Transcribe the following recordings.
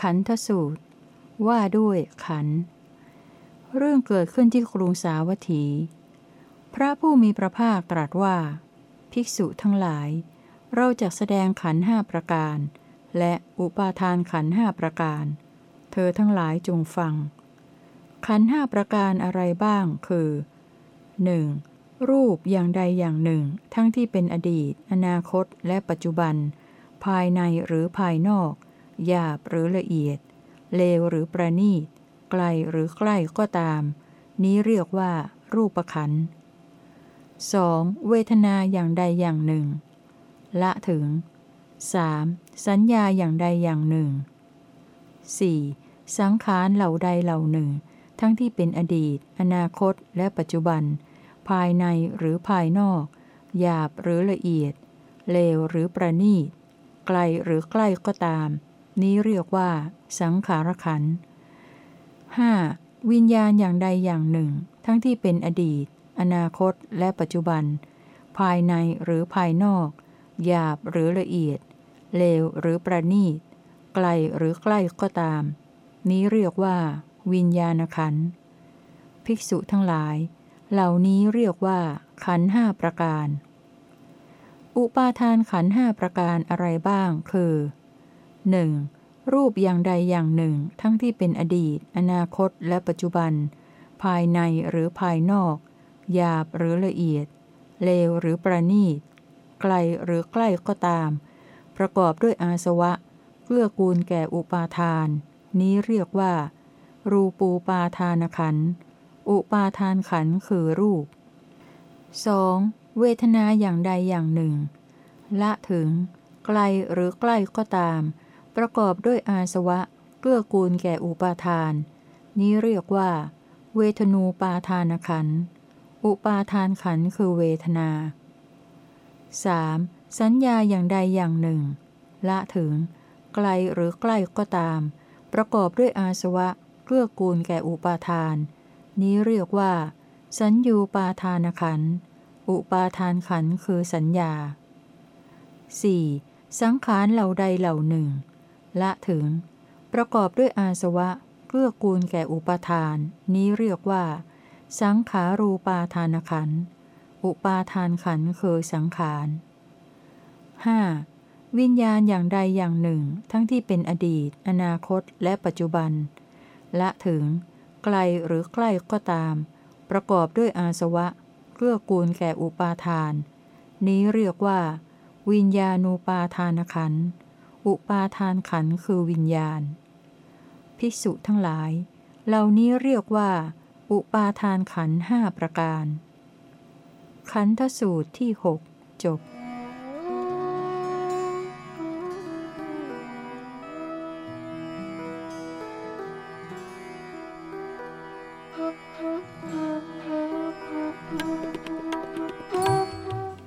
ขันธสูตร ว่าด้วยขัน เรื่องเกิดขึ้นที่กรุงสาวัตถี พระผู้มีพระภาคตรัสว่า ภิกษุทั้งหลาย เราจะแสดงขันห้าประการ และอุปาทานขันห้าประการ เธอทั้งหลายจงฟัง ขันห้าประการอะไรบ้างคือ 1. รูปอย่างใดอย่างหนึ่ง ทั้งที่เป็นอดีต อนาคตและปัจจุบัน ภายในหรือภายนอก หยาบหรือละเอียด เลวหรือประณีต ไกลหรือใกล้ก็ตาม นี้เรียกว่า รูปขัน 2. เวทนาอย่างใดอย่างหนึ่ง ละถึง 3. สัญญาอย่างใดอย่างหนึ่ง 4. สังขารเหล่าใดเหล่าหนึ่ง ทั้งที่เป็นอดีต อนาคต และปัจจุบัน ภายในหรือภายนอก หยาบหรือละเอียด เลวหรือประณีต ไกลหรือใกล้ก็ตาม นี้เรียกว่า สังขารขันห้าวิญญาณอย่างใดอย่างหนึ่ง ทั้งที่เป็นอดีต อนาคต และปัจจุบัน ภายในหรือภายนอก หยาบหรือละเอียด เลวหรือประณีต ไกลหรือใกล้ก็ตาม นี้เรียกว่า วิญญาณขันภิกษุทั้งหลาย เหล่านี้เรียกว่า ขันห้าประการ อุปาทานขันห้าประการอะไรบ้าง คือ หนึ่งรูปอย่างใดอย่างหนึ่ง ทั้งที่เป็นอดีต อนาคต และปัจจุบัน ภายในหรือภายนอก หยาบหรือละเอียด เลวหรือประณีต ไกลหรือใกล้ก็ตาม ประกอบด้วยอาสวะเพื่อกูลแก่อุปาทาน นี้เรียกว่า รูปูปาทานขัน อุปาทานขันคือรูป 2. เวทนาอย่างใดอย่างหนึ่ง ละถึง ไกลหรือใกล้ก็ตาม ประกอบด้วยอาสวะเกื้อกูลแก่อุปาทาน นี้เรียกว่า เวทนูปาทานขัน อุปาทานขันคือเวทนา 3. สัญญาอย่างใดอย่างหนึ่ง ละถึง ไกลหรือใกล้ก็ตาม ประกอบด้วยอาสวะเกื้อกูลแก่อุปาทาน นี้เรียกว่า สัญญูปาทานขัน อุปาทานขันคือสัญญา 4. สังขารเหล่าใดเหล่าหนึ่ง ละถึง ประกอบด้วยอาสวะเกื้อกูลแก่อุปาทาน นี้เรียกว่า สังขารูปาทานขัน อุปาทานขันคือสังขาร 5. วิญญาณอย่างใดอย่างหนึ่ง ทั้งที่เป็นอดีต อนาคต และปัจจุบัน ละถึง ไกลหรือใกล้ก็ตาม ประกอบด้วยอาสวะเกื้อกูลแก่อุปาทาน นี้เรียกว่า วิญญาณูปาทานขันธ์ อุปาทานขันคือวิญญาณ ภิกษุทั้งหลาย เหล่านี้เรียกว่า อุปาทานขันห้าประการ ขันทสูตรที่หกจบ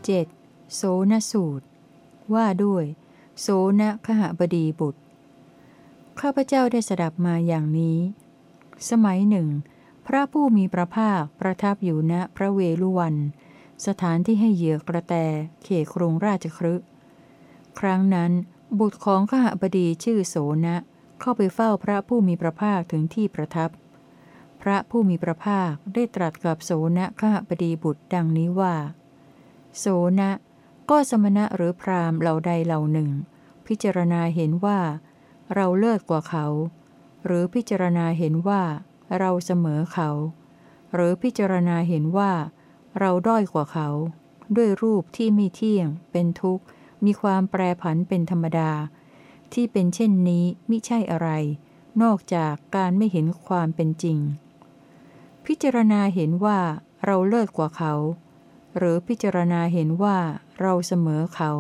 เจ็ดโสนสูตร ว่าด้วย โสนขหบดีบุตร ข้าพเจ้าได้สดับมาอย่างนี้ สมัยหนึ่ง พระผู้มีพระภาคประทับอยู่ณพระเวลุวัน สถานที่ให้เหยื่อกระแตเขตกรุงราชครึครั้งนั้นบุตรของขหบดีชื่อโสนะเข้าไปเฝ้าพระผู้มีพระภาคถึงที่ประทับ พระผู้มีพระภาคได้ตรัสกับโสนะขหบดีบุตรดังนี้ว่า โสนะก็สมณะหรือพรามเหล่าใดเหล่าหนึ่ง พิจารณาเห็นว่า เราเลิศกว่าเขา หรือพิจารณาเห็นว่า เราเสมอเขา หรือพิจารณาเห็นว่า เราด้อยกว่าเขา ด้วยรูปที่ไม่เที่ยง เป็นทุกข์ มีความแปรผันเป็นธรรมดา ที่เป็นเช่นนี้มิใช่อะไร นอกจากการไม่เห็นความเป็นจริง พิจารณาเห็นว่า เราเลิศกว่าเขา หรือพิจารณาเห็นว่า เราเสมอเขา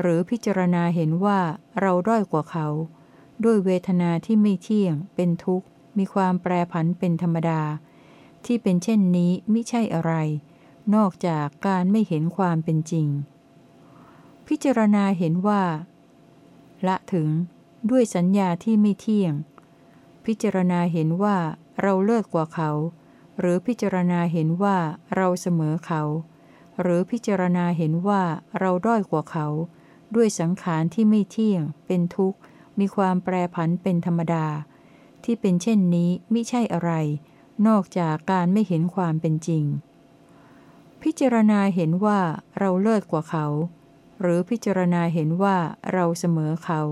หรือพิจารณาเห็นว่าเราด้อยกว่าเขา ด้วยเวทนาที่ไม่เที่ยง เป็นทุกข์ มีความแปรผันเป็นธรรมดา ที่เป็นเช่นนี้ไม่ใช่อะไร นอกจากการไม่เห็นความเป็นจริง พิจารณาเห็นว่า ละถึง ด้วยสัญญาที่ไม่เที่ยง พิจารณาเห็นว่าเราเลิศกว่าเขา หรือพิจารณาเห็นว่าเราเสมอเขา หรือพิจารณาเห็นว่าเราด้อยกว่าเขา ด้วยสังขารที่ไม่เที่ยง เป็นทุกข์ มีความแปรผันเป็นธรรมดา ที่เป็นเช่นนี้ไมิใช่อะไร นอกจากการไม่เห็นความเป็นจริง พิจารณาเห็นว่าเราเลิศกว่าเขา หรือพิจารณาเห็นว่าเราเสมอเขา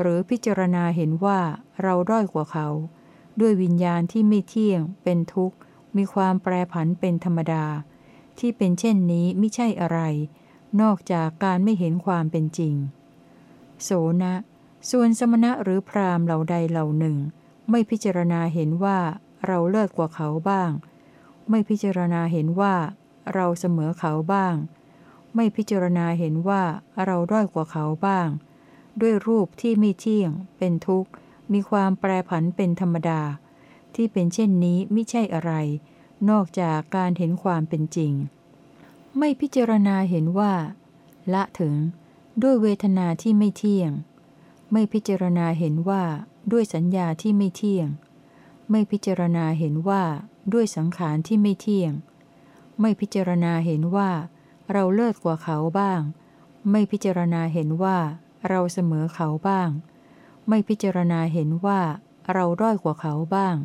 หรือพิจารณาเห็นว่าเราด้อยกว่าเขา ด้วยวิญญาณที่ไม่เที่ยง เป็นทุกข์ มีความแปรผันเป็นธรรมดา ที่เป็นเช่นนี้ไม่ใช่อะไร นอกจากการไม่เห็นความเป็นจริง โสนะ ส่วนสมณะหรือพราหมณ์เหล่าใดเหล่าหนึ่ง ไม่พิจารณาเห็นว่าเราเลิศกว่าเขาบ้าง ไม่พิจารณาเห็นว่าเราเสมอเขาบ้าง ไม่พิจารณาเห็นว่าเราด้อยกว่าเขาบ้าง ด้วยรูปที่ไม่เที่ยง เป็นทุกข์ มีความแปรผันเป็นธรรมดา ที่เป็นเช่นนี้ไม่ใช่อะไร นอกจากการเห็นความเป็นจริง ไม่พิจารณาเห็นว่า ละถึง ด้วยเวทนาที่ไม่เที่ยง ไม่พิจารณาเห็นว่า ด้วยสัญญาที่ไม่เที่ยง ไม่พิจารณาเห็นว่า ด้วยสังขารที่ไม่เที่ยง ไม่พิจารณาเห็นว่า เราเลิศกว่าเขาบ้าง ไม่พิจารณาเห็นว่า เราเสมอเขาบ้าง ไม่พิจารณาเห็นว่า เราด้อยกว่าเขาบ้าง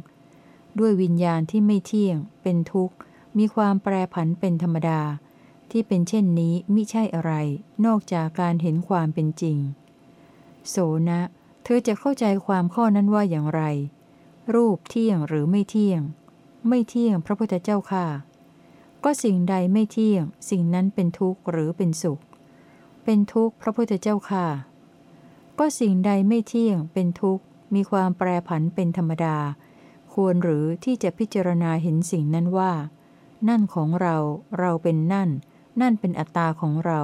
ด้วยวิญญาณที่ไม่เที่ยง เป็นทุกข์มีความแปรผันเป็นธรรมดา ที่เป็นเช่นนี้มิใช่อะไร นอกจากการเห็นความเป็นจริง โสนะ เธอจะเข้าใจความข้อนั้นว่าอย่างไร รูปเที่ยงหรือไม่เที่ยง ไม่เที่ยงพระพุทธเจ้าค่ะ ก็สิ่งใดไม่เที่ยง สิ่งนั้นเป็นทุกข์หรือเป็นสุข เป็นทุกข์พระพุทธเจ้าค่ะ ก็สิ่งใดไม่เที่ยง เป็นทุกข์มีความแปรผันเป็นธรรมดา ควรหรือที่จะพิจารณาเห็นสิ่งนั้นว่า นั่นของเราเราเป็นนั่น นั่นเป็นอัตตาของเรา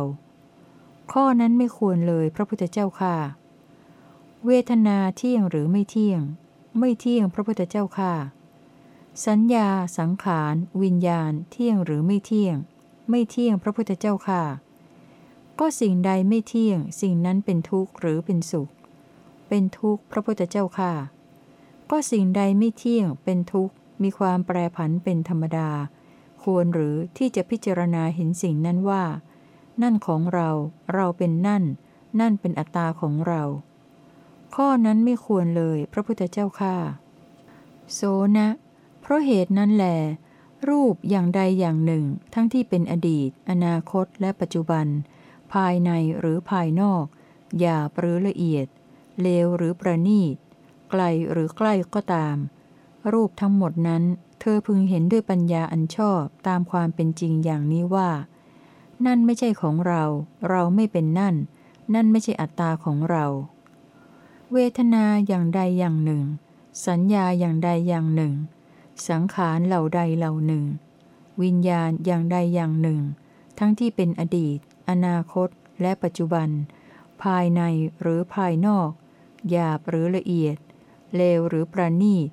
ข้อนั้นไม่ควรเลยพระพุทธเจ้าค่ะ เวทนาเที่ยงหรือไม่เที่ยง ไม่เที่ยงพระพุทธเจ้าค่ะ สัญญา สังขาร วิญญาณ เที่ยงหรือไม่เที่ยง ไม่เที่ยงพระพุทธเจ้าค่ะ ก็สิ่งใดไม่เที่ยง สิ่งนั้นเป็นทุกข์หรือเป็นสุข เป็นทุกข์พระพุทธเจ้าค่ะ ก็สิ่งใดไม่เที่ยง เป็นทุกข์ มีความแปรผันเป็นธรรมดา ควรหรือที่จะพิจารณาเห็นสิ่งนั้นว่า นั่นของเรา เราเป็นนั่น นั่นเป็นอัตตาของเรา ข้อนั้นไม่ควรเลยพระพุทธเจ้าค่าโสนะ เพราะเหตุนั้นแหลรูปอย่างใดอย่างหนึ่ง ทั้งที่เป็นอดีต อนาคตและปัจจุบัน ภายในหรือภายนอก หยาบหรือละเอียด เลวหรือประณีต ไกลหรือใกล้ก็ตาม รูปทั้งหมดนั้น เธอพึงเห็นด้วยปัญญาอันชอบตามความเป็นจริงอย่างนี้ว่า นั่นไม่ใช่ของเรา เราไม่เป็นนั่น นั่นไม่ใช่อัตตาของเรา เวทนาอย่างใดอย่างหนึ่ง สัญญาอย่างใดอย่างหนึ่ง สังขารเหล่าใดเหล่าหนึ่ง วิญญาณอย่างใดอย่างหนึ่ง ทั้งที่เป็นอดีต อนาคต และปัจจุบัน ภายในหรือภายนอก หยาบหรือละเอียด เลวหรือประณีต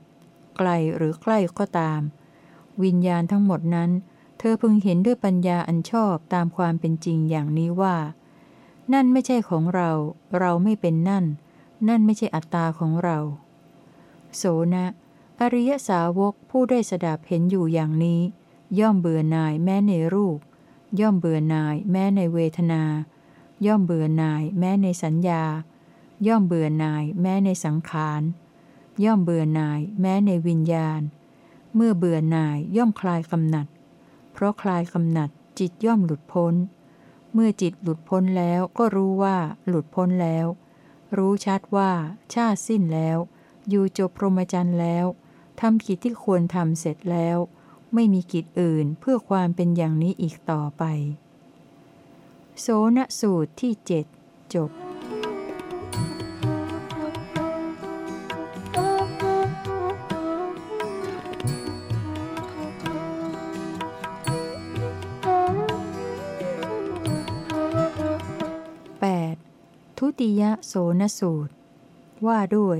ไกลหรือใกล้ก็ตาม วิญญาณทั้งหมดนั้น เธอพึงเห็นด้วยปัญญาอันชอบตามความเป็นจริงอย่างนี้ว่า นั่นไม่ใช่ของเรา เราไม่เป็นนั่น นั่นไม่ใช่อัตตาของเรา โสนะ อริยสาวกผู้ได้สดับเห็นอยู่อย่างนี้ ย่อมเบื่อหน่ายแม้ในรูป ย่อมเบื่อหน่ายแม้ในเวทนา ย่อมเบื่อหน่ายแม้ในสัญญา ย่อมเบื่อหน่ายแม้ในสังขาร ย่อมเบื่อหน่าย แม้ในวิญญาณ เมื่อเบื่อหน่ายย่อมคลายกำหนัด เพราะคลายกำหนัดจิตย่อมหลุดพ้น เมื่อจิตหลุดพ้นแล้วก็รู้ว่าหลุดพ้นแล้ว รู้ชัดว่าชาติสิ้นแล้ว อยู่จบพรหมจรรย์แล้วทำกิจที่ควรทำเสร็จแล้ว ไม่มีกิจอื่นเพื่อความเป็นอย่างนี้อีกต่อไป โสนสูตรที่เจ็ดจบ ติยโสนสูตร ว่าด้วย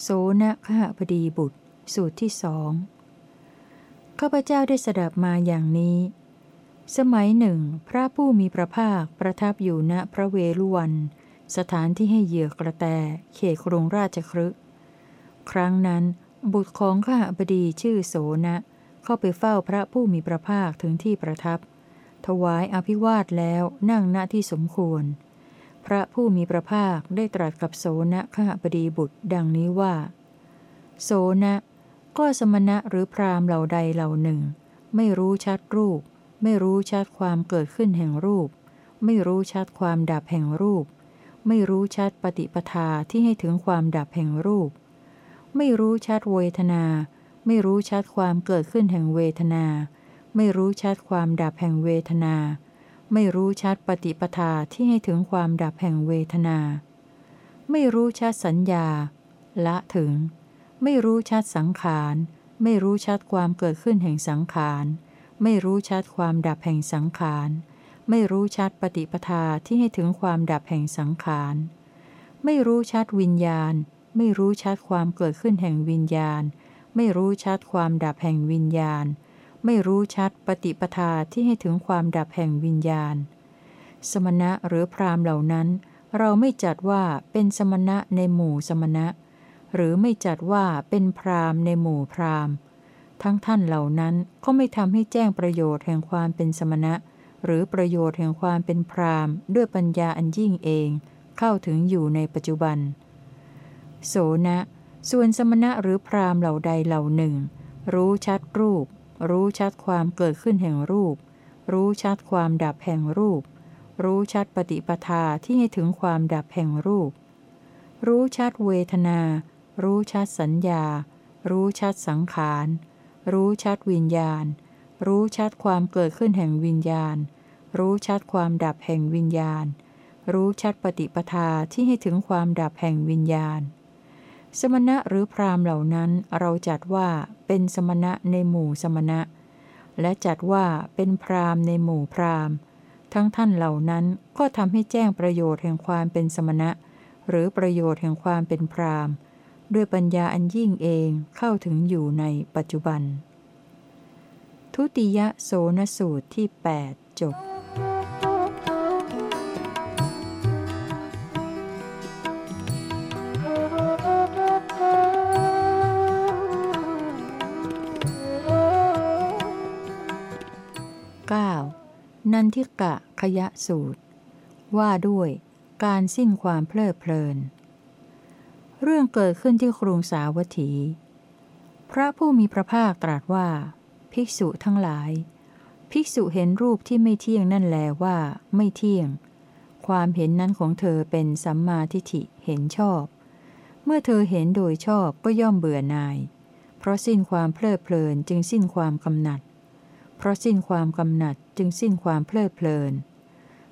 โสนขหพดีบุตร สูตรที่สองข้าพเจ้าได้สดับมาอย่างนี้ สมัยหนึ่ง พระผู้มีพระภาคประทับอยู่ณพระเวลุวัน สถานที่ให้เหยื่อกระแต เขตกรุงราชครึครั้งนั้น บุตรของข้าพดีชื่อโสนะ เข้าไปเฝ้าพระผู้มีพระภาคถึงที่ประทับ ถวายอภิวาทแล้วนั่งณที่สมควร พระผู้มีพระภาคได้ตรัสกับโสนะขหบดีบุตร ดังนี้ว่า โสนะ ก็สมณะหรือพรามเหล่าใดเหล่าหนึ่ง ไม่รู้ชัดรูป ไม่รู้ชัดความเกิดขึ้นแห่งรูป ไม่รู้ชัดความดับแห่งรูป ไม่รู้ชัดปฏิปทาที่ให้ถึงความดับแห่งรูป ไม่รู้ชัดเวทนา ไม่รู้ชัดความเกิดขึ้นแห่งเวทนา ไม่รู้ชัดความดับแห่งเวทนา ไม่รู้ชัดปฏิปทาที่ให้ถึงความดับแห่งเวทนา ไม่รู้ชัดสัญญา ละถึง ไม่รู้ชัดสังขาร ไม่รู้ชัดความเกิดขึ้นแห่งสังขาร ไม่รู้ชัดความดับแห่งสังขาร ไม่รู้ชัดปฏิปทาที่ให้ถึงความดับแห่งสังขาร ไม่รู้ชัดวิญญาณ ไม่รู้ชัดความเกิดขึ้นแห่งวิญญาณ ไม่รู้ชัดความดับแห่งวิญญาณ ไม่รู้ชัดปฏิปทาที่ให้ถึงความดับแห่งวิญญาณ สมณะหรือพรามเหล่านั้น เราไม่จัดว่าเป็นสมณะในหมู่สมณะ หรือไม่จัดว่าเป็นพรามในหมู่พรามทั้งท่านเหล่านั้นก็ไม่ทำให้แจ้งประโยชน์แห่งความเป็นสมณะ หรือประโยชน์แห่งความเป็นพรามด้วยปัญญาอันยิ่งเอง เข้าถึงอยู่ในปัจจุบัน โสนะ ส่วนสมณะหรือพรามเหล่าใดเหล่าหนึ่ง รู้ชัดรูป รู้ชัดความเกิดขึ้นแห่งรูป รู้ชัดความดับแห่งรูป รู้ชัดปฏิปทาที่ให้ถึงความดับแห่งรูป รู้ชัดเวทนา รู้ชัดสัญญา รู้ชัดสังขาร รู้ชัดวิญญาณ รู้ชัดความเกิดขึ้นแห่งวิญญาณ รู้ชัดความดับแห่งวิญญาณ รู้ชัดปฏิปทาที่ให้ถึงความดับแห่งวิญญาณ สมณะหรือพรามเหล่านั้นเราจัดว่าเป็นสมณะในหมู่สมณะ และจัดว่าเป็นพรามในหมู่พรามทั้งท่านเหล่านั้นก็ทำให้แจ้งประโยชน์แห่งความเป็นสมณะ หรือประโยชน์แห่งความเป็นพรามด้วยปัญญาอันยิ่งเองเข้าถึงอยู่ในปัจจุบัน ทุติยโสนสูตรที่ 8 จบ 9. นันทิกะขยะสูตร ว่าด้วยการสิ้นความเพลิดเพลิน เรื่องเกิดขึ้นที่กรุงสาวัตถี พระผู้มีพระภาคตรัสว่า ภิกษุทั้งหลาย ภิกษุเห็นรูปที่ไม่เที่ยงนั่นแลว่าไม่เที่ยง ความเห็นนั้นของเธอเป็นสัมมาทิฏฐิเห็นชอบ เมื่อเธอเห็นโดยชอบก็ย่อมเบื่อหน่าย เพราะสิ้นความเพลิดเพลินจึงสิ้นความกำหนัด เพราะสิ้นความกำหนัดจึงสิ้นความเพลิดเพลิน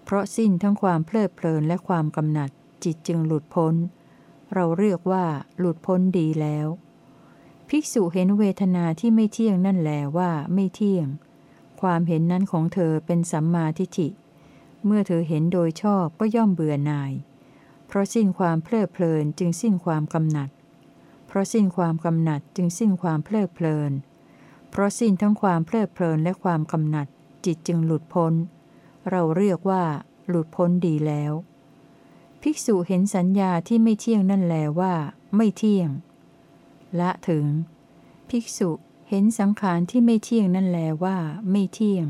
เพราะสิ้นทั้งความเพลิดเพลินและความกำหนัด จิตจึงหลุดพ้น เราเรียกว่าหลุดพ้นดีแล้ว ภิกษุเห็นเวทนาที่ไม่เที่ยงนั่นแหลว่าไม่เที่ยง ความเห็นนั้นของเธอเป็นสัมมาทิฏฐิ เมื่อเธอเห็นโดยชอบก็ย่อมเบื่อหน่าย เพราะสิ้นความเพลิดเพลินจึงสิ้นความกำหนัด เพราะสิ้นความกำหนัดจึงสิ้นความเพลิดเพลินเพ พราะสิ้นทั้งความเพลิดเพลินและความกำหนัด จิตจึงหลุดพ้น เราเรียกว่า หลุดพ้นดีแล้ว ภิกษุเห็นสัญญาที่ไม่เที่ยงนั่นแลว่า ไม่เที่ยง ละถึง ภิกษุเห็นสังขารที่ไม่เที่ยงนั่นแลว่า ไม่เที่ยง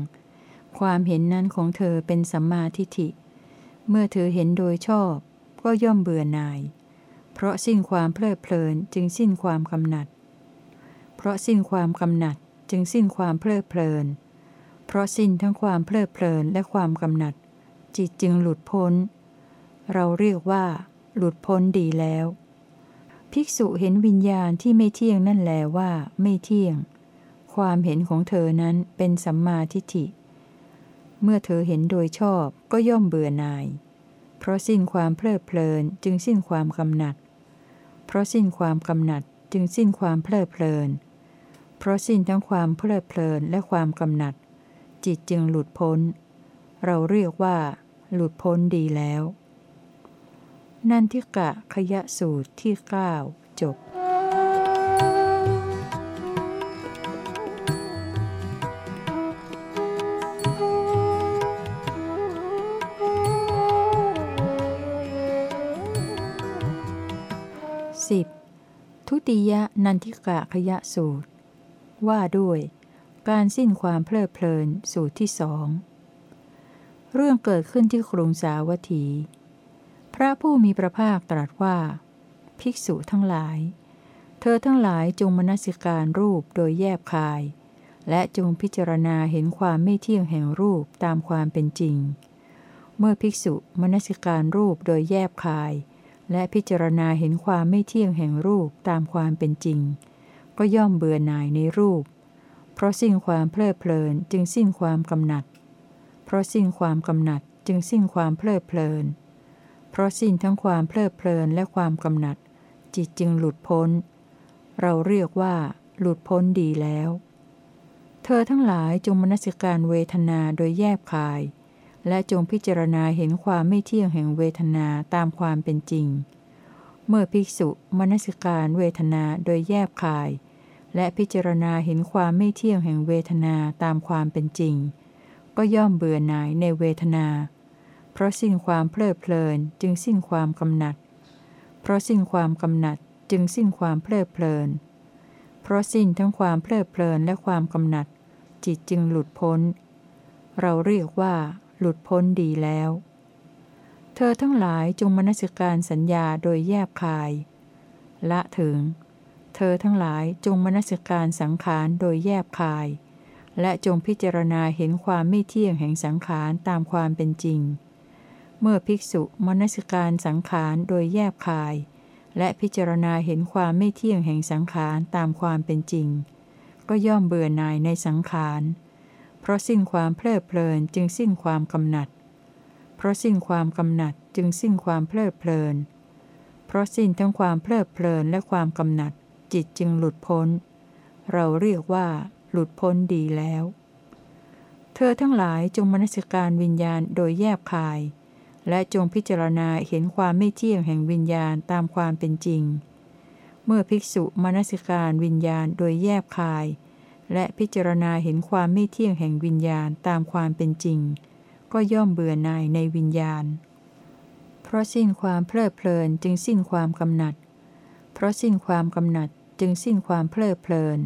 ความเห็นนั้นของเธอเป็นสัมมาทิฏฐิ เมื่อเธอเห็นโดยชอบ ก็ย่อมเบื่อหน่าย เพราะสิ้นความเพลิดเพลินจึงสิ้นความกำหนัด เพราะสิ้นความกำหนัด จึงสิ้นความเพลิดเพลิน เพราะสิ้นทั้งความเพลิดเพลินและความกำหนัด จิตจึงหลุดพ้น เราเรียกว่า หลุดพ้นดีแล้ว ภิกษุเห็นวิญญาณที่ไม่เที่ยงนั่นแลว่าไม่เที่ยง ความเห็นของเธอนั้นเป็นสัมมาทิฏฐิ เมื่อเธอเห็นโดยชอบก็ย่อมเบื่อหน่าย เพราะสิ้นความเพลิดเพลินจึงสิ้นความกำหนัด เพราะสิ้นความกำหนัดจึงสิ้นความเพลิดเพลิน เพราะสิ้นทั้งความเพลิดเพลินและความกำหนัด จิตจึงหลุดพ้น เราเรียกว่า หลุดพ้นดีแล้ว นันทิกะขยะสูตรที่ 9 จบ 10. ทุติยนันทิกะขยะสูตร ว่าด้วย การสิ้นความเพลิดเพลินสูตรที่สองเรื่องเกิดขึ้นที่กรุงสาวัตถี พระผู้มีพระภาคตรัสว่า ภิกษุทั้งหลาย เธอทั้งหลายจงมนสิการรูปโดยแยบคาย และจงพิจารณาเห็นความไม่เที่ยงแห่งรูปตามความเป็นจริง เมื่อภิกษุมนสิการรูปโดยแยบคาย และพิจารณาเห็นความไม่เที่ยงแห่งรูปตามความเป็นจริง ก็ย่อมเบื่อหน่ายในรูป เพราะสิ้นความเพลิดเพลินจึงสิ้นความกำหนัด เพราะสิ้นความกำหนัดจึงสิ้นความเพลิดเพลิน เพราะสิ้นทั้งความเพลิดเพลินและความกำหนัด จิตจึงหลุดพ้น เราเรียกว่า หลุดพ้นดีแล้ว เธอทั้งหลายจงมนสิการเวทนาโดยแยบคาย และจงพิจารณาเห็นความไม่เที่ยงแห่งเวทนาตามความเป็นจริง เมื่อภิกษุมนสิการเวทนาโดยแยบคาย และพิจารณาเห็นความไม่เที่ยงแห่งเวทนาตามความเป็นจริง ก็ย่อมเบื่อหน่ายในเวทนา เพราะสิ้นความเพลิดเพลินจึงสิ้นความกำหนัด เพราะสิ้นความกำหนัดจึงสิ้นความเพลิดเพลิน เพราะสิ้นทั้งความเพลิดเพลินและความกำหนัด จิตจึงหลุดพ้น เราเรียกว่า หลุดพ้นดีแล้ว เธอทั้งหลายจงมนสิการสัญญาโดยแยบคาย ละถึง เธอทั้งหลายจงมนสิการสังขารโดยแยบคาย และจงพิจารณาเห็นความไม่เที่ยงแห่งสังขารตามความเป็นจริง เมื่อภิกษุมนสิการสังขารโดยแยบคาย และพิจารณาเห็นความไม่เที่ยงแห่งสังขารตามความเป็นจริง ก็ย่อมเบื่อหน่ายในสังขาร เพราะสิ้นความเพลิดเพลินจึงสิ้นความกำหนัด เพราะสิ้นความกำหนัดจึงสิ้นความเพลิดเพลิน เพราะสิ้นทั้งความเพลิดเพลินและความกำหนัด จิตจึงหลุดพ้น เราเรียกว่า หลุดพ้นดีแล้ว เธอทั้งหลายจงมนสิการวิญญาณโดยแยบคาย และจงพิจารณาเห็นความไม่เที่ยงแห่งวิญญาณตามความเป็นจริง เมื่อภิกษุมนสิการวิญญาณโดยแยบคาย และพิจารณาเห็นความไม่เที่ยงแห่งวิญญาณตามความเป็นจริง ก็ย่อมเบื่อหน่ายในวิญญาณ เพราะสิ้นความเพลิดเพลินจึงสิ้นความกำหนัด เพราะสิ้นความกำหนัดจึงสิ้นความเพลิดเพลิน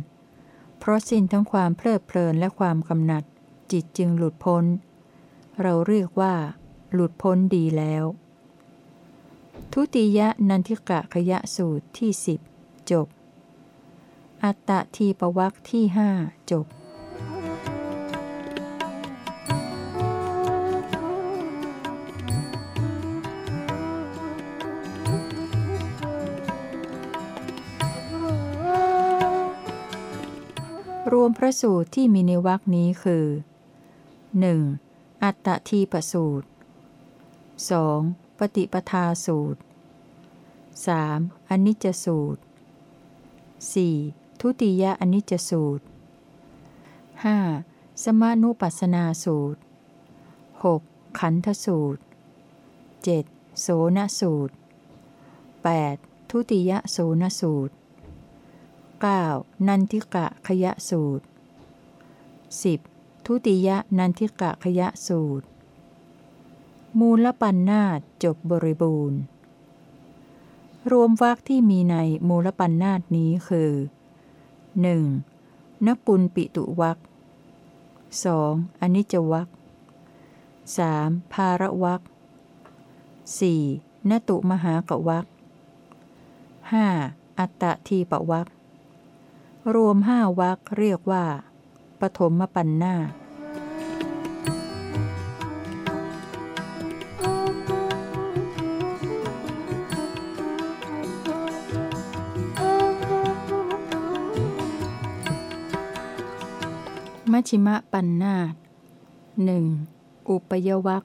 เพราะสิ้นทั้งความเพลิดเพลินและความกำหนัด จิตจึงหลุดพ้น เราเรียกว่า หลุดพ้นดีแล้ว ทุติยนันทิกะขยะสูตรที่สิบจบ อัตตทีปวักที่ห้าจบ มพระสูตรที่มีในวรคนี้คือ 1. อัตตทีปสูตร 2. ปฏิปทาสูตร 3. อนิจจสูตร 4. ทุติยอนิจจสูตร 5. สมานุปัสสนาสูตร 6. ขันธสูตร 7. โสนสูตร 8. ทุติยโสนสูตร 9. นันทิกะขยะสูตร 10. ทุติยนันทิกะขยะสูตร มูลปัญนาตจบบริบูรณ์ รวมวรรคที่มีในมูลปัญนาตนี้คือ 1. นกุลปิตุวรรค 2. อนิจวรรค 3. ภาระวรรค 4. นตุมหากวรรค 5. อัตตทีปวร รวมห้าวรรคเรียกว่า ปฐมปัญนามัชิมะปัญนาตหนึ่งอุปยวัค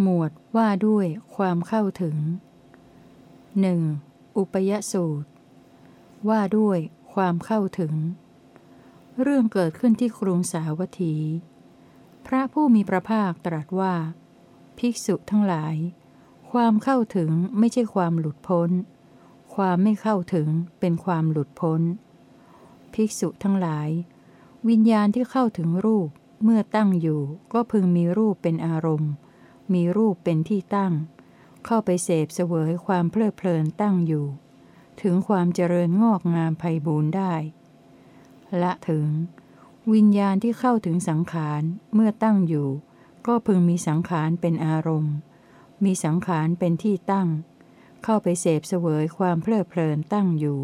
หมวดว่าด้วยความเข้าถึงหนึ่งอุปยสูตร ว่าด้วย ความเข้าถึง เรื่องเกิดขึ้นที่กรุงสาวัตถี พระผู้มีพระภาคตรัสว่า ภิกษุทั้งหลาย ความเข้าถึงไม่ใช่ความหลุดพ้น ความไม่เข้าถึงเป็นความหลุดพ้น ภิกษุทั้งหลาย วิญญาณที่เข้าถึงรูปเมื่อตั้งอยู่ก็พึงมีรูปเป็นอารมณ์ มีรูปเป็นที่ตั้ง เข้าไปเสพเสวยความเพลิดเพลินตั้งอยู่ ถึงความเจริญงอกงามไพบูรณ์ได้ ละถึง วิญญาณที่เข้าถึงสังขารเมื่อตั้งอยู่ ก็พึงมีสังขารเป็นอารมณ์ มีสังขารเป็นที่ตั้ง เข้าไปเสพเสวยความเพลิดเพลินตั้งอยู่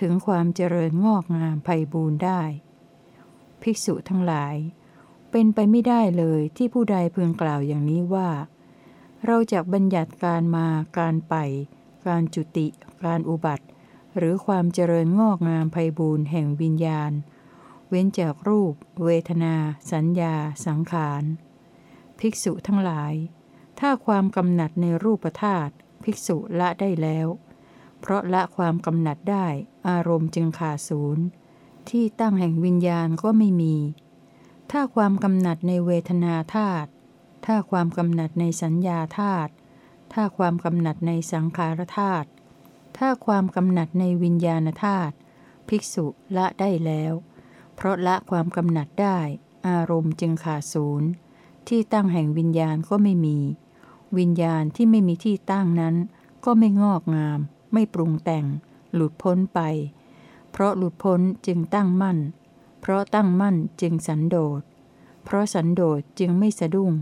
ถึงความเจริญงอกงามไพบูรณ์ได้ ภิกษุทั้งหลาย เป็นไปไม่ได้เลยที่ผู้ใดพึงกล่าวอย่างนี้ว่า เราจะบัญญัติการมาการไป การจุติ การอุบัติ หรือความเจริญงอกงามไพบูรณ์แห่งวิญญาณ เว้นจากรูป เวทนา สัญญา สังขาร ภิกษุทั้งหลาย ถ้าความกำหนัดในรูปธาตุภิกษุละได้แล้ว เพราะละความกำหนัดได้อารมณ์จึงขาดศูนย์ที่ตั้งแห่งวิญญาณก็ไม่มี ถ้าความกำหนัดในเวทนาธาตุ ถ้าความกำหนัดในสัญญาธาตุ ถ้าความกำหนัดในสังขารธาตุถ้าความกำหนัดในวิญญาณธาตุภิกษุละได้แล้ว เพราะละความกำหนัดได้ อารมณ์จึงขาดศูนย์ที่ตั้งแห่งวิญญาณก็ไม่มี วิญญาณที่ไม่มีที่ตั้งนั้น ก็ไม่งอกงาม ไม่ปรุงแต่ง หลุดพ้นไป เพราะหลุดพ้นจึงตั้งมั่น เพราะตั้งมั่นจึงสันโดษ เพราะสันโดษจึงไม่สะดุ้ง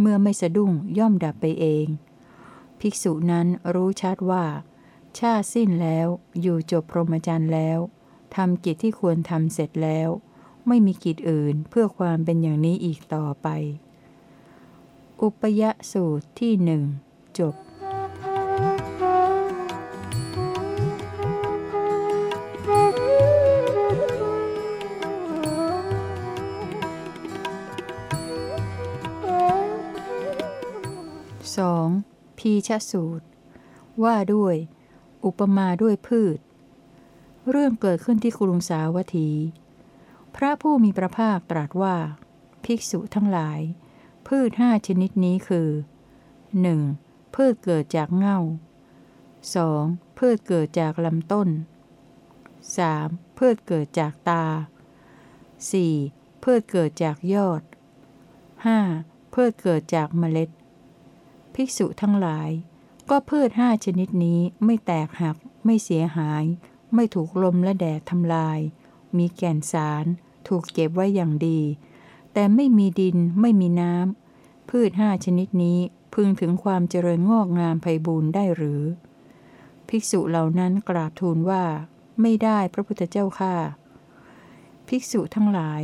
เมื่อไม่สะดุ้งย่อมดับไปเอง ภิกษุนั้นรู้ชัดว่า ชาติสิ้นแล้วอยู่จบพรหมจรรย์แล้วทำกิจที่ควรทำเสร็จแล้ว ไม่มีกิจอื่นเพื่อความเป็นอย่างนี้อีกต่อไป อุปยสูตรที่หนึ่งจบ ชสูตร ว่าด้วย อุปมาด้วยพืช เรื่องเกิดขึ้นที่กรุงสาวัตถี พระผู้มีพระภาคตรัสว่า ภิกษุทั้งหลาย พืชห้าชนิดนี้คือ 1. พืชเกิดจากเง่า 2. พืชเกิดจากลำต้น 3. พืชเกิดจากตา 4. พืชเกิดจากยอด 5. พืชเกิดจากเมล็ด ภิกษุทั้งหลาย ก็พืชห้าชนิดนี้ไม่แตกหัก ไม่เสียหาย ไม่ถูกลมและแดดทำลาย มีแก่นสาร ถูกเก็บไว้อย่างดี แต่ไม่มีดินไม่มีน้ำพืชห้าชนิดนี้พึงถึงความเจริญงอกงามไพบูรณ์ได้หรือ ภิกษุเหล่านั้นกราบทูลว่า ไม่ได้พระพุทธเจ้าค่ะ ภิกษุทั้งหลาย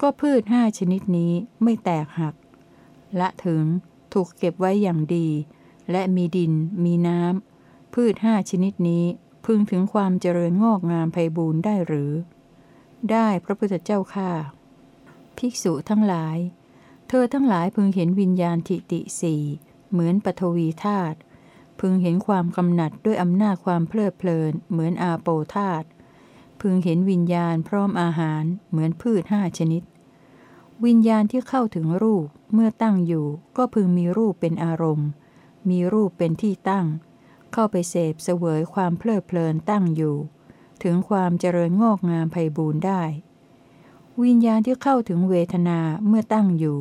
ก็พืชห้าชนิดนี้ไม่แตกหัก ละถึง ถูกเก็บไว้อย่างดี และมีดิน มีน้ำ พืชห้าชนิดนี้พึงถึงความเจริญงอกงามไพบูรณ์ได้หรือ ได้พระพุทธเจ้าค่ะภิกษุทั้งหลาย เธอทั้งหลายพึงเห็นวิญญาณทิติสี่เหมือนปฐวีธาตุพึงเห็นความกำหนัดด้วยอำนาจความเพลิดเพลิน เหมือนอาโปธาตุพึงเห็นวิญญาณพร้อมอาหารเหมือนพืชห้าชนิด วิญญาณที่เข้าถึงรูป เมื่อตั้งอยู่ก็พึงมีรูปเป็นอารมณ์ มีรูปเป็นที่ตั้ง เข้าไปเสพเสวยความเพลิดเพลินตั้งอยู่ ถึงความเจริญงอกงามไพบูรณ์ได้ วิญญาณที่เข้าถึงเวทนาเมื่อตั้งอยู่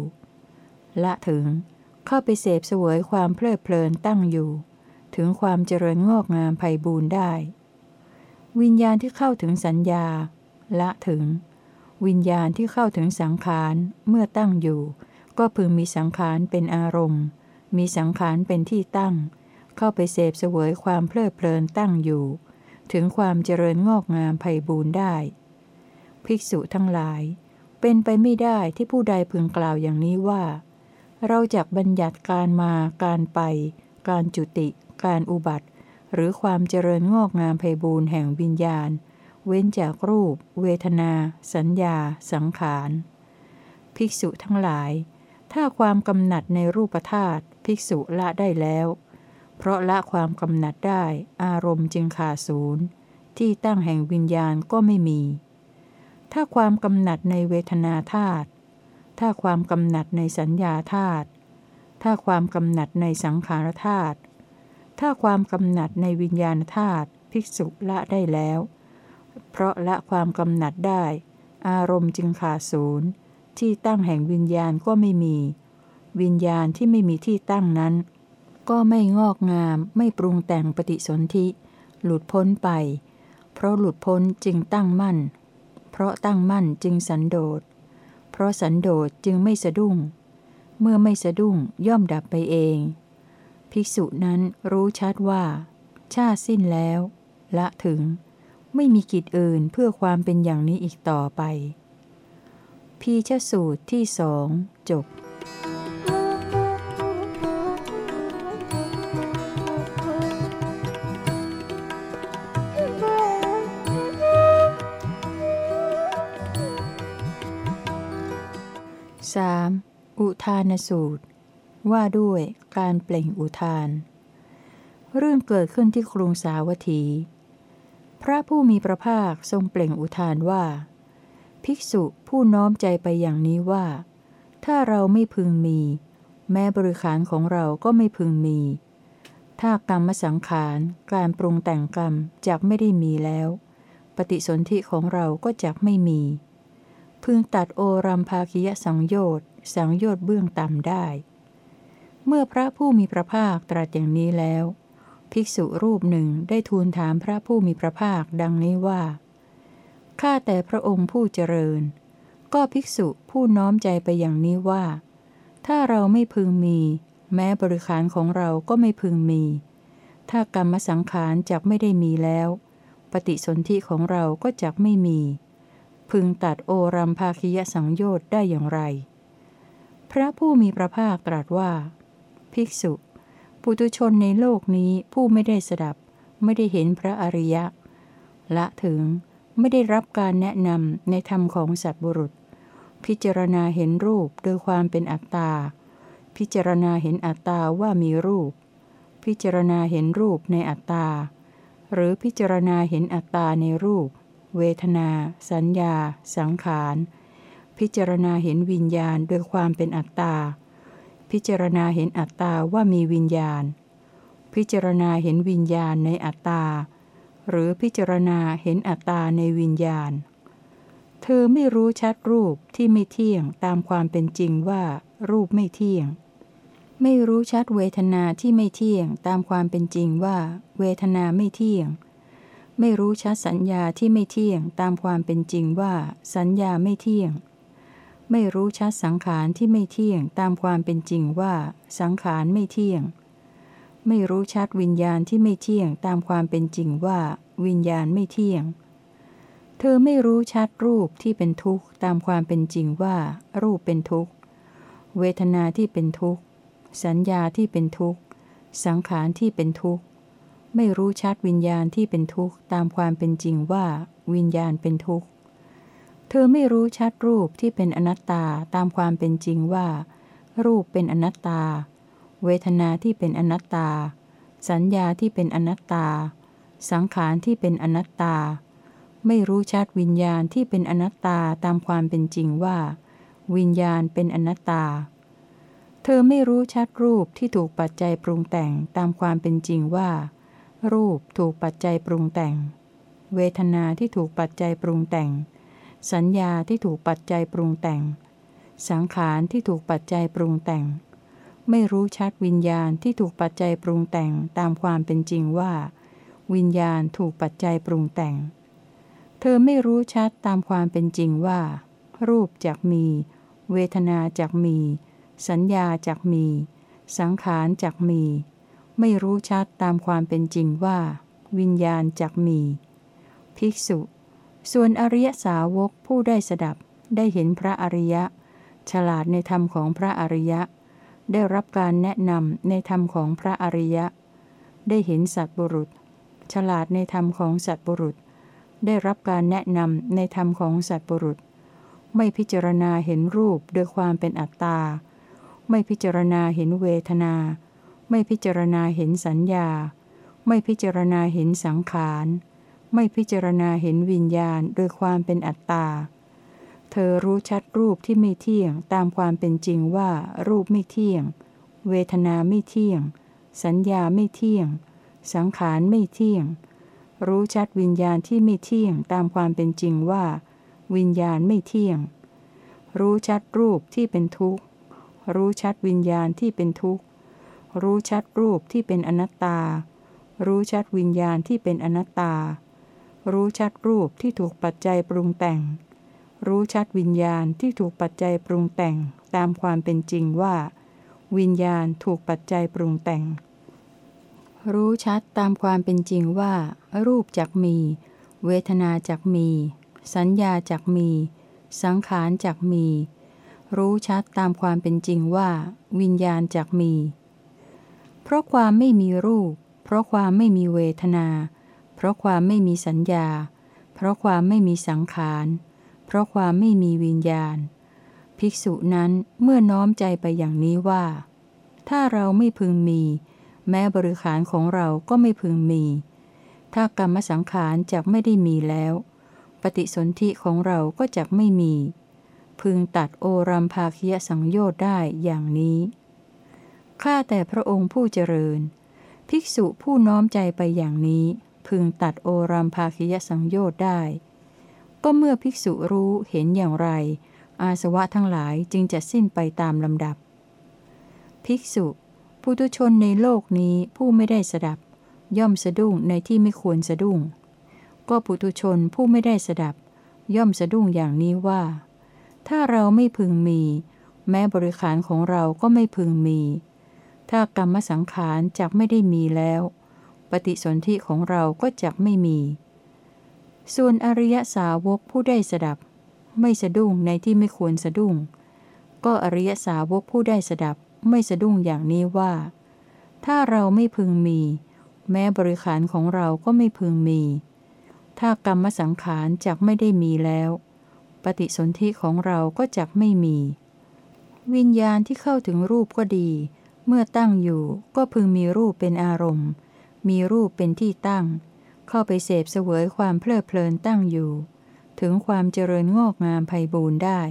ละถึง เข้าไปเสพเสวยความเพลิดเพลินตั้งอยู่ ถึงความเจริญงอกงามไพบูรณ์ได้ วิญญาณที่เข้าถึงสัญญา ละถึง วิญญาณที่เข้าถึงสังขารเมื่อตั้งอยู่ ก็พึงมีสังขารเป็นอารมณ์ มีสังขารเป็นที่ตั้ง เข้าไปเสพเสวยความเพลิดเพลินตั้งอยู่ ถึงความเจริญงอกงามไพ่บูรได้ ภิกษุทั้งหลาย เป็นไปไม่ได้ที่ผู้ใดพึงกล่าวอย่างนี้ว่า เราจะบัญญัติการมา การไป การจุติ การอุบัติ หรือความเจริญงอกงามไพ่บูรแห่งวิญญาณ เว้นจากรูป เวทนา สัญญา สังขาร ภิกษุทั้งหลาย ถ้าความกำหนัดในรูปธาตุภิกษุละได้แล้ว เพราะละความกำหนัดได้ อารมณ์จึงขาดศูนย์ที่ตั้งแห่งวิญญาณก็ไม่มี ถ้าความกำหนัดในเวทนาธาตุถ้าความกำหนัดในสัญญาธาตุถ้าความกำหนัดในสังขารธาตุถ้าความกำหนัดในวิญญาณธาตุภิกษุละได้แล้ว เพราะละความกำหนัดได้ อารมณ์จึงขาดศูนย์ ที่ตั้งแห่งวิญญาณก็ไม่มี วิญญาณที่ไม่มีที่ตั้งนั้น ก็ไม่งอกงาม ไม่ปรุงแต่งปฏิสนธิ หลุดพ้นไป เพราะหลุดพ้นจึงตั้งมั่น เพราะตั้งมั่นจึงสันโดษ เพราะสันโดษจึงไม่สะดุ้ง เมื่อไม่สะดุ้งย่อมดับไปเอง ภิกษุนั้นรู้ชัดว่า ชาสิ้นแล้ว ละถึง ไม่มีกิจอื่นเพื่อความเป็นอย่างนี้อีกต่อไป พีชสูตรที่สองจบ 3. อุทานสูตร ว่าด้วยการเปล่งอุทาน เรื่องเกิดขึ้นที่กรุงสาวัตถี พระผู้มีพระภาคทรงเปล่งอุทานว่า ภิกษุผู้น้อมใจไปอย่างนี้ว่า ถ้าเราไม่พึงมี แม้บริขารของเราก็ไม่พึงมี ถ้ากรรมสังขารการปรุงแต่งกรรมจากไม่ได้มีแล้ว ปฏิสนธิของเราก็จะไม่มี พึงตัดโอรัมภาคิยสังโยชน์สังโยชน์เบื้องต่ำได้ เมื่อพระผู้มีพระภาคตรัสอย่างนี้แล้ว ภิกษุรูปหนึ่งได้ทูลถามพระผู้มีพระภาคดังนี้ว่า ข้าแต่พระองค์ผู้เจริญ ก็ภิกษุผู้น้อมใจไปอย่างนี้ว่า ถ้าเราไม่พึงมี แม้บริขารของเราก็ไม่พึงมี ถ้ากรรมสังขารจักไม่ได้มีแล้ว ปฏิสนธิของเราก็จักไม่มี พึงตัดโอรัมภาคิยสังโยชน์ได้อย่างไร พระผู้มีพระภาคตรัสว่า ภิกษุ ปุตุชนในโลกนี้ผู้ไม่ได้สดับ ไม่ได้เห็นพระอริยะ ละถึง ไม่ได้รับการแนะนำในธรรมของสัตบุรุษ พิจารณาเห็นรูปโดยความเป็นอัตตา พิจารณาเห็นอัตตาว่ามีรูป พิจารณาเห็นรูปในอัตตา หรือพิจารณาเห็นอัตตาในรูป เวทนา สัญญา สังขาร พิจารณาเห็นวิญญาณโดยความเป็นอัตตา พิจารณาเห็นอัตตาว่ามีวิญญาณ พิจารณาเห็นวิญญาณในอัตตา หรือพิจารณาเห็นอัตตาในวิญญาณ เธอไม่รู้ชัดรูปที่ไม่เที่ยงตามความเป็นจริงว่ารูปไม่เที่ยง ไม่รู้ชัดเวทนาที่ไม่เที่ยงตามความเป็นจริงว่า เวทนาไม่เที่ยง ไม่รู้ชัดสัญญาที่ไม่เที่ยงตามความเป็นจริงว่า สัญญาไม่เที่ยง ไม่รู้ชัดสังขารที่ไม่เที่ยงตามความเป็นจริงว่า สังขารไม่เที่ยง ไม่รู้ชัดวิญญาณที่ไม่เที่ยงตามความเป็นจริงว่า วิญญาณไม่เที่ยง เธอไม่รู้ชัดรูปที่เป็นทุกข์ตามความเป็นจริงว่า รูปเป็นทุกข์ เวทนาที่เป็นทุกข์ สัญญาที่เป็นทุกข์ สังขารที่เป็นทุกข์ ไม่รู้ชัดวิญญาณที่เป็นทุกข์ตามความเป็นจริงว่า วิญญาณเป็นทุกข์ เธอไม่รู้ชัดรูปที่เป็นอนัตตาตามความเป็นจริงว่า รูปเป็นอนัตตา เวทนาที่เป็นอนัตตา สัญญาที่เป็นอนัตตา สังขารที่เป็นอนัตตา ไม่รู้ชัดวิญญาณที่เป็นอนัตตาตามความเป็นจริงว่า วิญญาณเป็นอนัตตา เธอไม่รู้ชัดรูปที่ถูกปัจจัยปรุงแต่งตามความเป็นจริงว่า รูปถูกปัจจัยปรุงแต่ง เวทนาที่ถูกปัจจัยปรุงแต่ง สัญญาที่ถูกปัจจัยปรุงแต่ง สังขารที่ถูกปัจจัยปรุงแต่ง ไม่รู้ชัดวิญญาณที่ถูกปัจจัยปรุงแต่งตามความเป็นจริงว่า วิญญาณถูกปัจจัยปรุงแต่ง เธอไม่รู้ชัดตามความเป็นจริงว่า รูปจากมี เวทนาจากมี สัญญาจากมี สังขารจากมี ไม่รู้ชัดตามความเป็นจริงว่า วิญญาณจักมี ภิกษุ ส่วนอริยสาวกผู้ได้สดับได้เห็นพระอริยะ ฉลาดในธรรมของพระอริยะ ได้รับการแนะนำในธรรมของพระอริยะ ได้เห็นสัตบุรุษ ฉลาดในธรรมของสัตบุรุษ ได้รับการแนะนำในธรรมของสัตบุรุษ ไม่พิจารณาเห็นรูปโดยความเป็นอัตตา ไม่พิจารณาเห็นเวทนา ไม่พิจารณาเห็นสัญญา ไม่พิจารณาเห็นสังขาร ไม่พิจารณาเห็นวิญญาณโดยความเป็นอัตตา เธอรู้ชัดรูปที่ไม่เที่ยงตามความเป็นจริงว่ารูปไม่เที่ยง เวทนาไม่เที่ยง สัญญาไม่เที่ยง สังขารไม่เที่ยง รู้ชัดวิญญาณที่ไม่เที่ยงตามความเป็นจริงว่า วิญญาณไม่เที่ยง รู้ชัดรูปที่เป็นทุกข์ รู้ชัดวิญญาณที่เป็นทุกข์ รู้ชัดรูปที่เป็นอนัตตา รู้ชัดวิญญาณที่เป็นอนัตตา รู้ชัดรูปที่ถูกปัจจัยปรุงแต่ง รู้ชัดวิญญาณที่ถูกปัจจัยปรุงแต่งตามความเป็นจริงว่า วิญญาณถูกปัจจัยปรุงแต่ง รู้ชัดตามความเป็นจริงว่า รูปจักมี เวทนาจักมี สัญญาจักมี สังขารจักมี รู้ชัดตามความเป็นจริงว่า วิญญาณจักมี เพราะความไม่มีรูป เพราะความไม่มีเวทนา เพราะความไม่มีสัญญา เพราะความไม่มีสังขารเเพราะความไม่มีวิญญาณ ภิกษุนั้นเมื่อน้อมใจไปอย่างนี้ว่า ถ้าเราไม่พึงมี แม้บริขารของเราก็ไม่พึงมี ถ้ากรรมสังขารจะไม่ได้มีแล้ว ปฏิสนธิของเราก็จะไม่มี พึงตัดโอรัมภาคียสังโยชน์ได้อย่างนี้ข้าแต่พระองค์ผู้เจริญ ภิกษุผู้น้อมใจไปอย่างนี้ พึงตัดโอรัมภาคียสังโยชน์ได้ ก็เมื่อภิกษุรู้เห็นอย่างไร อาสวะทั้งหลายจึงจะสิ้นไปตามลำดับ ภิกษุปุถุชนในโลกนี้ผู้ไม่ได้สดับ ย่อมสะดุ้งในที่ไม่ควรสะดุ้ง ก็ปุถุชนผู้ไม่ได้สดับ ย่อมสะดุ้งอย่างนี้ว่า ถ้าเราไม่พึงมี แม้บริขารของเราก็ไม่พึงมี ถ้ากรรมสังขารจักไม่ได้มีแล้ว ปฏิสนธิของเราก็จักไม่มี ส่วนอริยสาวกผู้ได้สดับ ไม่สะดุ้งในที่ไม่ควรสะดุ้ง ก็อริยสาวกผู้ได้สดับ ไม่สะดุ้งอย่างนี้ว่า ถ้าเราไม่พึงมี แม้บริขารของเราก็ไม่พึงมี ถ้ากรรมสังขารจักไม่ได้มีแล้ว ปฏิสนธิของเราก็จักไม่มี วิญญาณที่เข้าถึงรูปก็ดี เมื่อตั้งอยู่ก็พึงมีรูปเป็นอารมณ์ มีรูปเป็นที่ตั้ง เข้าไปเสพเสวยความเพลิดเพลินตั้งอยู่ ถึงความเจริญงอกงามไพบูรณ์ได้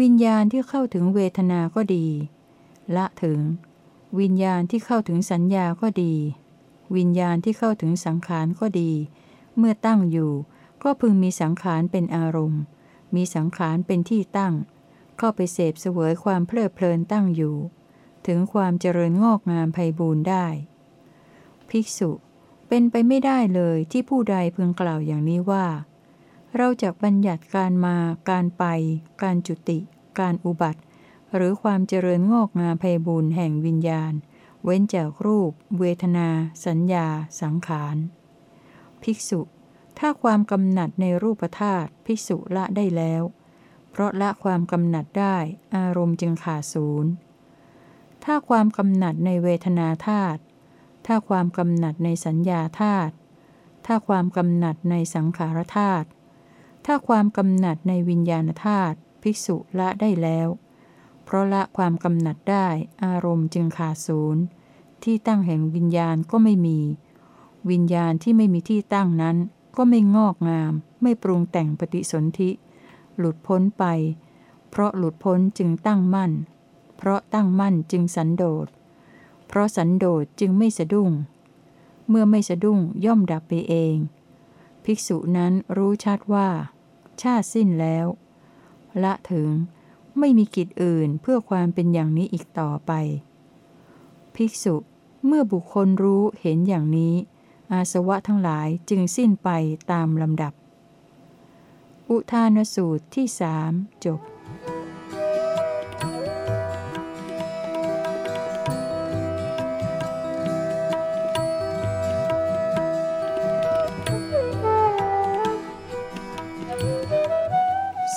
วิญญาณที่เข้าถึงเวทนาก็ดี ละถึง วิญญาณที่เข้าถึงสัญญาก็ดี วิญญาณที่เข้าถึงสังขารก็ดี เมื่อตั้งอยู่ ก็พึงมีสังขารเป็นอารมณ์ มีสังขารเป็นที่ตั้ง เข้าไปเสพเสวยความเพลิดเพลินตั้งอยู่ ถึงความเจริญงอกงามไพบูรณ์ได้ ภิกษุ เป็นไปไม่ได้เลยที่ผู้ใดพึงกล่าวอย่างนี้ว่า เราจะบัญญัติการมา การไป การจุติ การอุบัติ หรือความเจริญงอกงามไพบูรณ์แห่งวิญญาณ เว้นจากรูป เวทนา สัญญา สังขาร ภิกษุ ถ้าความกำหนัดในรูปธาตุภิกษุละได้แล้ว เพราะละความกำหนัดได้ อารมณ์จึงขาดศูนย์ถ้าความกำหนัดในเวทนาธาตุ ถ้าความกำหนัดในสัญญาธาตุ ถ้าความกำหนัดในสังขารธาตุ ถ้าความกำหนัดในวิญญาณธาตุภิกษุละได้แล้ว เพราะละความกำหนัดได้อารมณ์จึงขาดศูนย์ ที่ตั้งแห่งวิญญาณก็ไม่มี วิญญาณที่ไม่มีที่ตั้งนั้น ก็ไม่งอกงาม ไม่ปรุงแต่งปฏิสนธิ หลุดพ้นไป เพราะหลุดพ้นจึงตั้งมั่น เพราะตั้งมั่นจึงสันโดษ ราะสันโดษจึงไม่สะดุ้ง เมื่อไม่สะดุ้งย่อมดับไปเอง ภิกษุนั้นรู้ชัดว่า ชาติสิ้นแล้ว ละถึงไม่มีกิจอื่นเพื่อความเป็นอย่างนี้อีกต่อไป ภิกษุเมื่อบุคคลรู้เห็นอย่างนี้ อาสวะทั้งหลายจึงสิ้นไปตามลำดับ อุทานสูตรที่สามจบ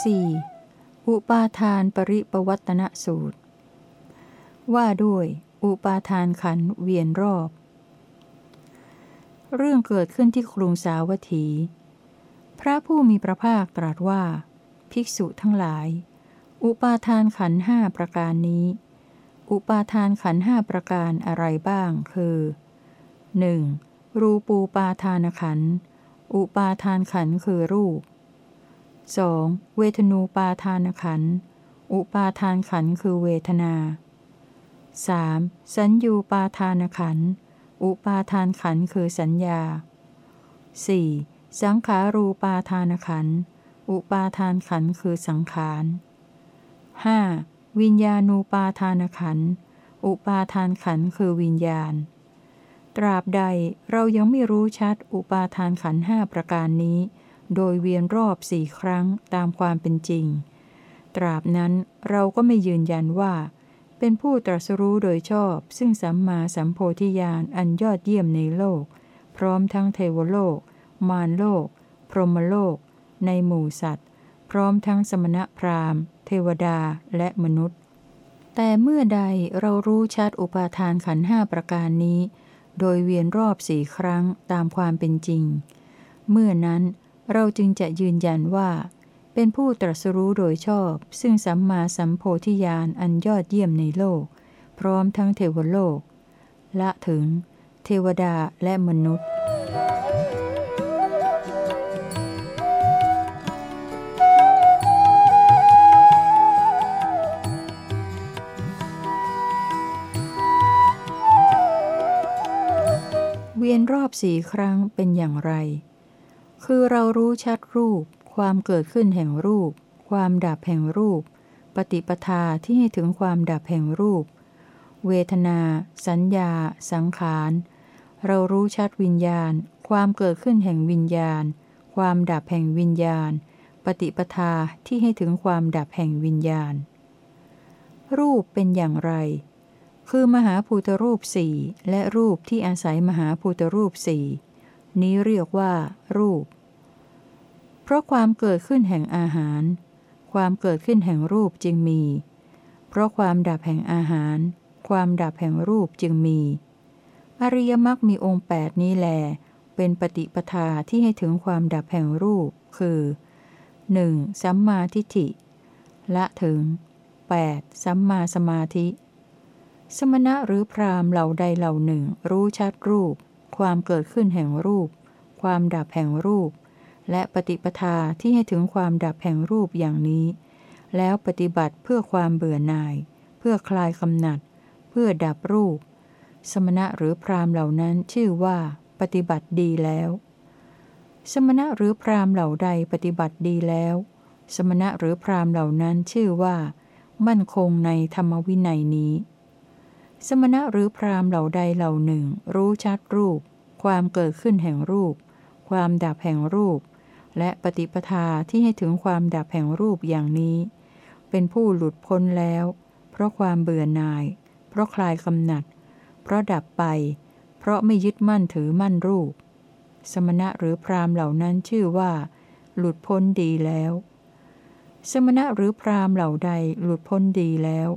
สี่อุปาทานปริปวัตนสูตร ว่าด้วย อุปาทานขันเวียนรอบ เรื่องเกิดขึ้นที่กรุงสาวัตถี พระผู้มีพระภาคตรัสว่า ภิกษุทั้งหลาย อุปาทานขันห้าประการนี้ อุปาทานขันห้าประการอะไรบ้าง คือ 1. รูปูปาทานขัน อุปาทานขันคือรูป 2. เวทนูปาทานขัน อุปาทานขันคือเวทนา 3. สัญญูปาทานขัน อุปาทานขันคือสัญญา 4. สังขารูปาทานขัน อุปาทานขันคือสังขาร 5. วิญญาณูปาทานขัน อุปาทานขันคือวิญญาณ ตราบใดเรายังไม่รู้ชัดอุปาทานขันห้าประการนี้ โดยเวียนรอบสี่ครั้งตามความเป็นจริง ตราบนั้นเราก็ไม่ยืนยันว่า เป็นผู้ตรัสรู้โดยชอบ ซึ่งสัมมาสัมโพธิญาณอันยอดเยี่ยมในโลก พร้อมทั้งเทวโลก มารโลก พรหมโลก ในหมู่สัตว์ พร้อมทั้งสมณะพราหมณ์ เทวดาและมนุษย์ แต่เมื่อใดเรารู้ชัดอุปาทานขันห้าประการนี้ โดยเวียนรอบสี่ครั้งตามความเป็นจริง เมื่อนั้น เราจึงจะยืนยันว่า เป็นผู้ตรัสรู้โดยชอบ ซึ่งสัมมาสัมโพธิญาณอันยอดเยี่ยมในโลก พร้อมทั้งเทวโลก ละถึง เทวดาและมนุษย์เวียนรอบสี่ครั้งเป็นอย่างไร คือเรารู้ชัดรูป ความเกิดขึ้นแห่งรูป ความดับแห่งรูป ปฏิปทาที่ให้ถึงความดับแห่งรูป เวทนา สัญญา สังขาร เรารู้ชัดวิญญาณ ความเกิดขึ้นแห่งวิญญาณ ความดับแห่งวิญญาณ ปฏิปทาที่ให้ถึงความดับแห่งวิญญาณ รูปเป็นอย่างไร คือมหาภูตรูปสี่และรูปที่อาศัยมหาภูตรูปสี่ นี้เรียกว่า รูป เพราะความเกิดขึ้นแห่งอาหาร ความเกิดขึ้นแห่งรูปจึงมี เพราะความดับแห่งอาหาร ความดับแห่งรูปจึงมี อริยมรรคมีองค์แปดนี้แล เป็นปฏิปทาที่ให้ถึงความดับแห่งรูป คือ 1. สัมมาทิฏฐิ ละถึง 8. สัมมาสมาธิ สมณะหรือพรามเหล่าใดเหล่าหนึ่งรู้ชัดรูป ความเกิดขึ้นแห่งรูป ความดับแห่งรูป และปฏิปทาที่ให้ถึงความดับแห่งรูปอย่างนี้ แล้วปฏิบัติเพื่อความเบื่อหน่าย เพื่อคลายกำหนัด เพื่อดับรูป สมณะหรือพรามเหล่านั้นชื่อว่า ปฏิบัติดีแล้ว สมณะหรือพรามเหล่าใดปฏิบัติดีแล้ว สมณะหรือพรามเหล่านั้นชื่อว่า มั่นคงในธรรมวินัยนี้ สมณะหรือพรามเหล่าใดเหล่าหนึ่ง รู้ชัดรูป ความเกิดขึ้นแห่งรูป ความดับแห่งรูป และปฏิปทาที่ให้ถึงความดับแห่งรูปอย่างนี้ เป็นผู้หลุดพ้นแล้ว เพราะความเบื่อหน่าย เพราะคลายกำหนัด เพราะดับไป เพราะไม่ยึดมั่นถือมั่นรูป สมณะหรือพรามเหล่านั้นชื่อว่า หลุดพ้นดีแล้ว สมณะหรือพรามเหล่าใดหลุดพ้นดีแล้ว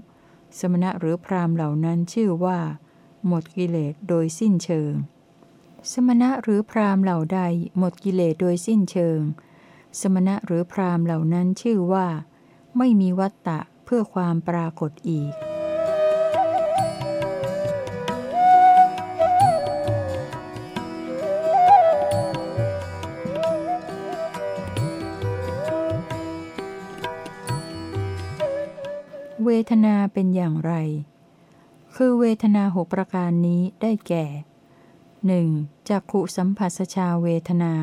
สมณะหรือพรามเหล่านั้นชื่อว่า หมดกิเลสโดยสิ้นเชิง สมณะหรือพรามเหล่าใดหมดกิเลสโดยสิ้นเชิง สมณะหรือพรามเหล่านั้นชื่อว่า ไม่มีวัตตะเพื่อความปรากฏอีก ทนาเป็นอย่างไร คือเวทนาหกประการนี้ได้แก่ 1. จักขุสัมผัสชาเวทนา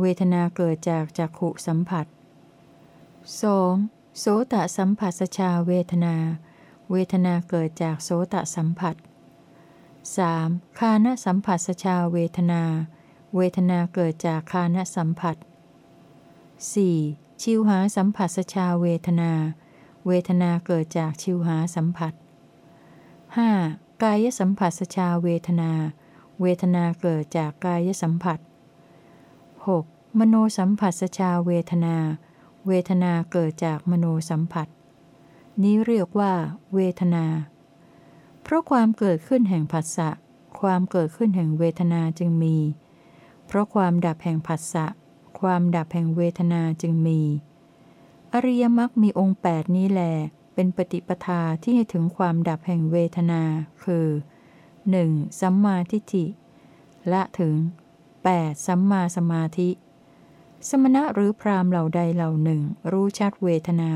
เวทนาเกิดจากจักขุสัมผัส 2. โสตสัมผัสชาเวทนา เวทนาเกิดจากโสตสัมผัส 3. คานสัมผัสชาเวทนา เวทนาเกิดจากคานสัมผัส 4. ชิวหาสัมผัสชาเวทนาเเวทนาเกิดจากชิวหาสัมผัส 5. กายสัมผัสชาเวทนา เวทนาเกิดจากกายสัมผัส 6. มโนสัมผัสชาเวทนา เวทนาเกิดจากมโนสัมผัส นี้เรียกว่า เวทนา เพราะความเกิดขึ้นแห่งผัสสะความเกิดขึ้นแห่งเวทนาจึงมี เพราะความดับแห่งผัสสะความดับแห่งเวทนาจึงมี อริยมรรคมีองค์แปดนี้แล เป็นปฏิปทาที่ให้ถึงความดับแห่งเวทนา คือ 1. สัมมาทิฏฐิ ละถึง 8. สัมมาสมาธิ สมณะหรือพรามเหล่าใดเหล่าหนึ่ง รู้ชัดเวทนา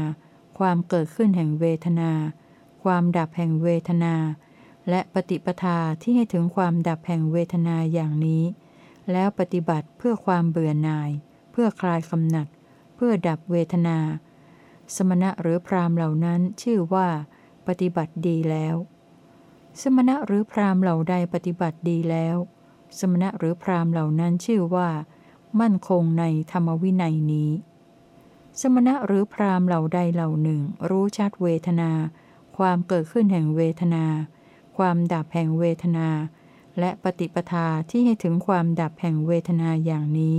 ความเกิดขึ้นแห่งเวทนา ความดับแห่งเวทนา และปฏิปทาที่ให้ถึงความดับแห่งเวทนาอย่างนี้ แล้วปฏิบัติเพื่อความเบื่อหน่าย เพื่อคลายกำหนัด เพื่อดับเวทนา สมณะหรือพรามเหล่านั้นชื่อว่า ปฏิบัติดีแล้ว สมณะหรือพรามเหล่าใดปฏิบัติดีแล้ว สมณะหรือพรามเหล่านั้นชื่อว่า มั่นคงในธรรมวินัยนี้ สมณะหรือพรามเหล่าใดเหล่าหนึ่ง รู้ชัดเวทนาคความเกิดขึ้นแห่งเวทนา ความดับแห่งเวทนา และปฏิปทาที่ให้ถึงความดับแห่งเวทนาอย่างนี้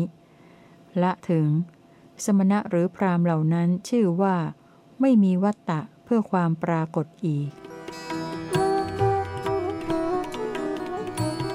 ละถึง สมณะหรือพรามเหล่านั้นชื่อว่า ไม่มีวัตตะเพื่อความปรากฏอีก